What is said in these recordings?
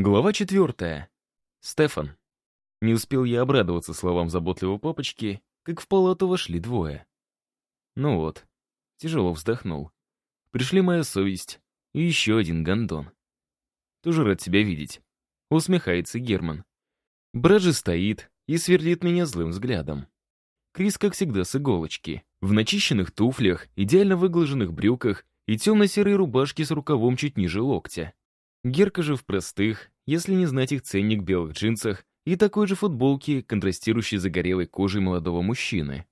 Глава четвертая. Стефан. Не успел я обрадоваться словам заботливого папочки, как в палату вошли двое. Ну вот, тяжело вздохнул. Пришли моя совесть и еще один гондон. Тоже рад тебя видеть. Усмехается Герман. Брат же стоит и сверлит меня злым взглядом. Крис, как всегда, с иголочки. В начищенных туфлях, идеально выглаженных брюках и темно-серой рубашке с рукавом чуть ниже локтя. Герка же в простых, если не знать их ценник белых джинсах и такой же футболке, контрастирующей загорелой кожей молодого мужчины.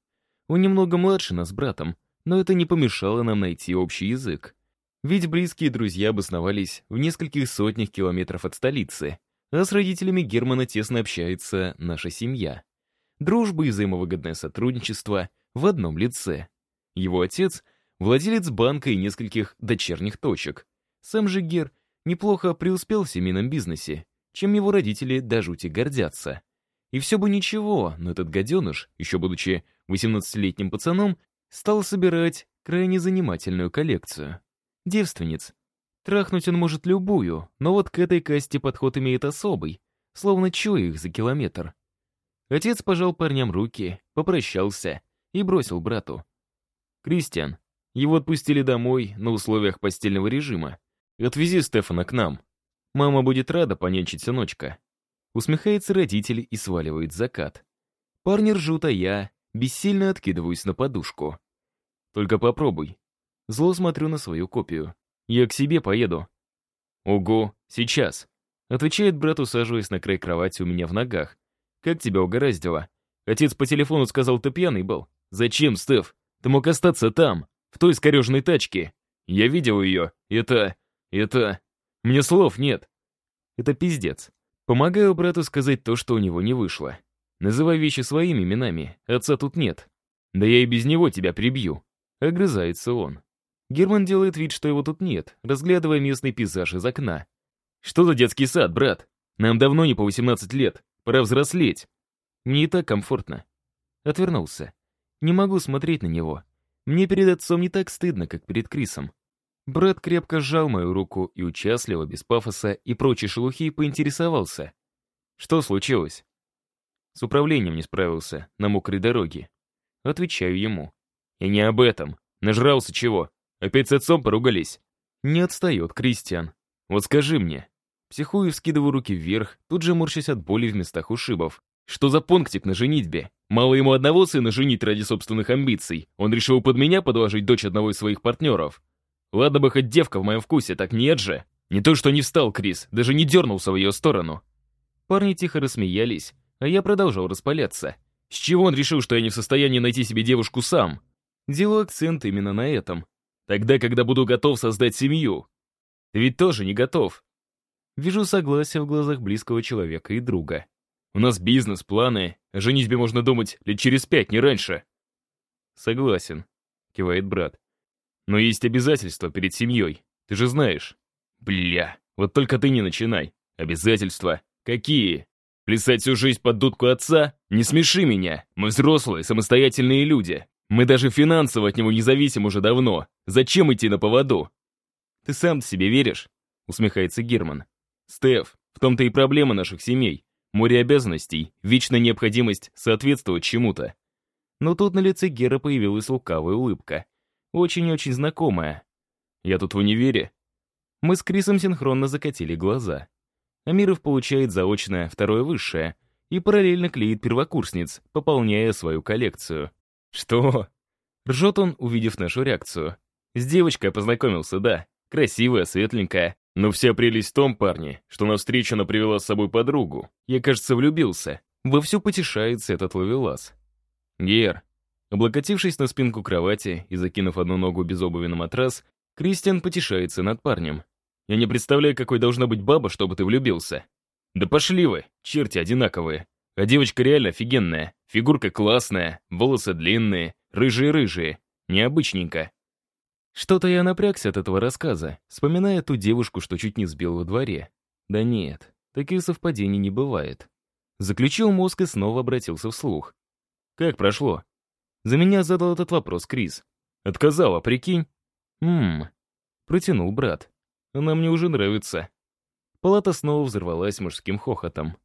Он немного младше нас с братом, но это не помешало нам найти общий язык. Ведь близкие друзья обосновались в нескольких сотнях километров от столицы, а с родителями Германа тесно общается наша семья. Дружба и взаимовыгодное сотрудничество в одном лице. Его отец — владелец банка и нескольких дочерних точек. Сам же Гер — неплохо преуспел в семейном бизнесе, чем его родители до жути гордятся. И все бы ничего, но этот гаденыш, еще будучи 18-летним пацаном, стал собирать крайне занимательную коллекцию. Девственниц. Трахнуть он может любую, но вот к этой касте подход имеет особый, словно чуя их за километр. Отец пожал парням руки, попрощался и бросил брату. «Кристиан, его отпустили домой на условиях постельного режима. Отвези Стефана к нам. Мама будет рада понянчить сыночка». Усмехается родитель и сваливает закат. Парни ржут, а я бессильно откидываюсь на подушку. «Только попробуй». Зло смотрю на свою копию. «Я к себе поеду». «Ого, сейчас», — отвечает брат, усаживаясь на край кровати у меня в ногах. «Как тебя угораздило? Отец по телефону сказал, ты пьяный был. Зачем, Стеф? Ты мог остаться там, в той скорежной тачке. Я видел ее. Это... Это... Мне слов нет. Это пиздец. Помогаю брату сказать то, что у него не вышло. Называй вещи своими именами, отца тут нет. Да я и без него тебя прибью. Огрызается он. Герман делает вид, что его тут нет, разглядывая местный пейзаж из окна. Что за детский сад, брат? Нам давно не по 18 лет. Пора взрослеть. Мне и так комфортно. Отвернулся. Не могу смотреть на него. Мне перед отцом не так стыдно, как перед Крисом. Брат крепко сжал мою руку и участливо, без пафоса и прочей шелухи поинтересовался. Что случилось? С управлением не справился на мокрой дороге. Отвечаю ему. И не об этом. Нажрался чего? Опять с отцом поругались? Не отстает Кристиан. Вот скажи мне. Психую вскидываю руки вверх, тут же морщась от боли в местах ушибов. Что за пунктик на женитьбе? Мало ему одного сына женить ради собственных амбиций. Он решил под меня подложить дочь одного из своих партнеров. Ладно бы хоть девка в моем вкусе, так нет же. Не то, что не встал Крис, даже не дернулся в ее сторону. Парни тихо рассмеялись, а я продолжал распаляться. С чего он решил, что я не в состоянии найти себе девушку сам? Делаю акцент именно на этом. Тогда, когда буду готов создать семью. Ты ведь тоже не готов. Вижу согласие в глазах близкого человека и друга. У нас бизнес, планы. О женитьбе можно думать лет через пять, не раньше. Согласен, кивает брат. Но есть обязательства перед семьей. Ты же знаешь. Бля, вот только ты не начинай. Обязательства? Какие? Плясать всю жизнь под дудку отца? Не смеши меня. Мы взрослые, самостоятельные люди. Мы даже финансово от него не зависим уже давно. Зачем идти на поводу? Ты сам себе веришь? Усмехается Герман. Стеф, в том-то и проблема наших семей. Море обязанностей, вечная необходимость соответствовать чему-то. Но тут на лице Гера появилась лукавая улыбка. Очень-очень знакомая. Я тут в универе. Мы с Крисом синхронно закатили глаза. Амиров получает заочное второе высшее и параллельно клеит первокурсниц, пополняя свою коллекцию. Что? Ржет он, увидев нашу реакцию. С девочкой познакомился, да. Красивая, светленькая. Но вся прелесть в том, парни, что на встречу она привела с собой подругу. Я, кажется, влюбился. Вовсю потешается этот ловелас. Гер, Облокотившись на спинку кровати и закинув одну ногу без обуви на матрас, Кристиан потешается над парнем. «Я не представляю, какой должна быть баба, чтобы ты влюбился». «Да пошли вы, черти одинаковые. А девочка реально офигенная, фигурка классная, волосы длинные, рыжие-рыжие, необычненько». Что-то я напрягся от этого рассказа, вспоминая ту девушку, что чуть не сбил во дворе. Да нет, таких совпадений не бывает. Заключил мозг и снова обратился вслух. «Как прошло?» За меня задал этот вопрос Крис. Отказала, прикинь? Ммм. Протянул брат. Она мне уже нравится. Палата снова взорвалась мужским хохотом.